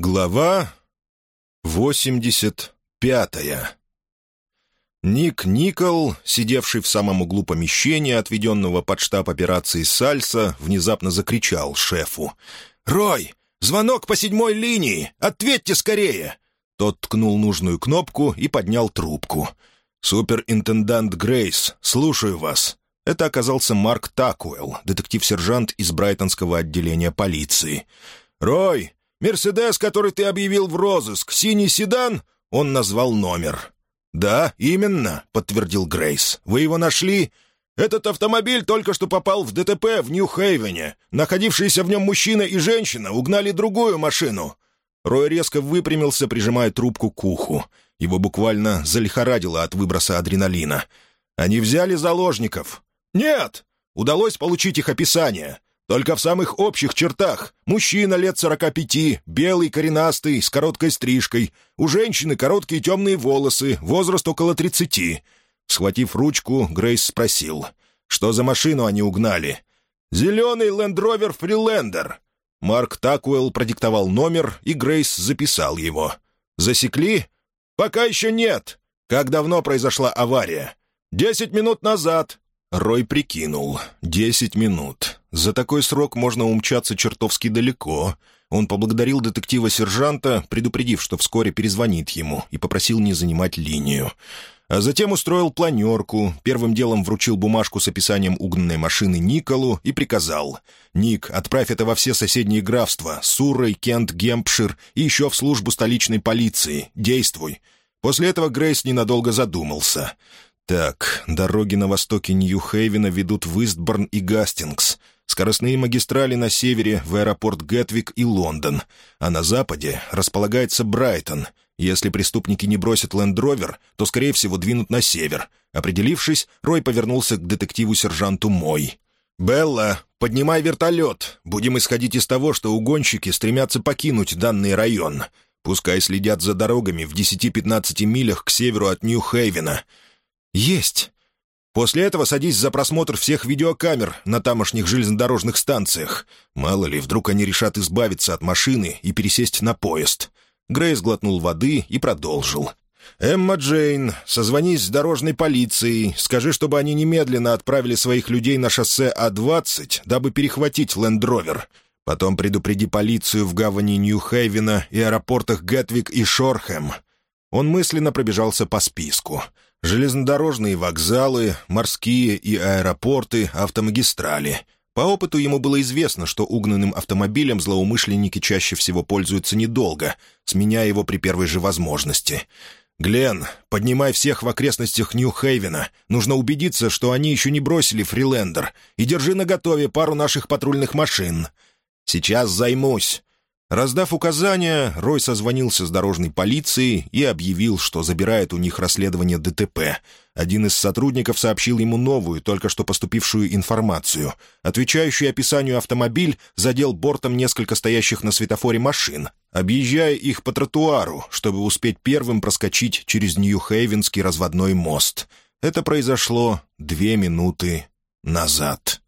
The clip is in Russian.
Глава 85 Ник Никол, сидевший в самом углу помещения, отведенного под штаб операции «Сальса», внезапно закричал шефу. «Рой, звонок по седьмой линии! Ответьте скорее!» Тот ткнул нужную кнопку и поднял трубку. «Суперинтендант Грейс, слушаю вас». Это оказался Марк Такуэлл, детектив-сержант из Брайтонского отделения полиции. «Рой, «Мерседес, который ты объявил в розыск, синий седан?» Он назвал номер. «Да, именно», — подтвердил Грейс. «Вы его нашли?» «Этот автомобиль только что попал в ДТП в Нью-Хейвене. Находившиеся в нем мужчина и женщина угнали другую машину». Рой резко выпрямился, прижимая трубку к уху. Его буквально залихорадило от выброса адреналина. «Они взяли заложников?» «Нет!» Удалось получить их описание. Только в самых общих чертах. Мужчина лет сорока пяти, белый, коренастый, с короткой стрижкой. У женщины короткие темные волосы, возраст около тридцати. Схватив ручку, Грейс спросил, что за машину они угнали. «Зеленый лендровер Фрилендер». Марк Такуэлл продиктовал номер, и Грейс записал его. «Засекли?» «Пока еще нет. Как давно произошла авария?» «Десять минут назад». Рой прикинул. «Десять минут. За такой срок можно умчаться чертовски далеко. Он поблагодарил детектива-сержанта, предупредив, что вскоре перезвонит ему, и попросил не занимать линию. А затем устроил планерку, первым делом вручил бумажку с описанием угнанной машины Николу и приказал. «Ник, отправь это во все соседние графства — Суррей, Кент, Гемпшир и еще в службу столичной полиции. Действуй». После этого Грейс ненадолго задумался. «Так, дороги на востоке Нью-Хейвена ведут в Истборн и Гастингс. Скоростные магистрали на севере в аэропорт Гетвик и Лондон, а на западе располагается Брайтон. Если преступники не бросят лендровер, то, скорее всего, двинут на север. Определившись, Рой повернулся к детективу-сержанту Мой. «Белла, поднимай вертолет. Будем исходить из того, что угонщики стремятся покинуть данный район. Пускай следят за дорогами в 10-15 милях к северу от Нью-Хейвена». «Есть!» После этого садись за просмотр всех видеокамер на тамошних железнодорожных станциях. Мало ли, вдруг они решат избавиться от машины и пересесть на поезд». Грейс глотнул воды и продолжил. «Эмма Джейн, созвонись с дорожной полицией, скажи, чтобы они немедленно отправили своих людей на шоссе А-20, дабы перехватить лендровер. Потом предупреди полицию в гавани Нью-Хейвена и аэропортах Гетвик и Шорхэм». Он мысленно пробежался по списку — Железнодорожные вокзалы, морские и аэропорты, автомагистрали. По опыту ему было известно, что угнанным автомобилем злоумышленники чаще всего пользуются недолго, сменяя его при первой же возможности. «Глен, поднимай всех в окрестностях Нью-Хейвена. Нужно убедиться, что они еще не бросили Фрилендер. И держи наготове пару наших патрульных машин». «Сейчас займусь». Раздав указания, Рой созвонился с дорожной полицией и объявил, что забирает у них расследование ДТП. Один из сотрудников сообщил ему новую, только что поступившую информацию. Отвечающий описанию автомобиль задел бортом несколько стоящих на светофоре машин, объезжая их по тротуару, чтобы успеть первым проскочить через Нью-Хейвенский разводной мост. Это произошло две минуты назад.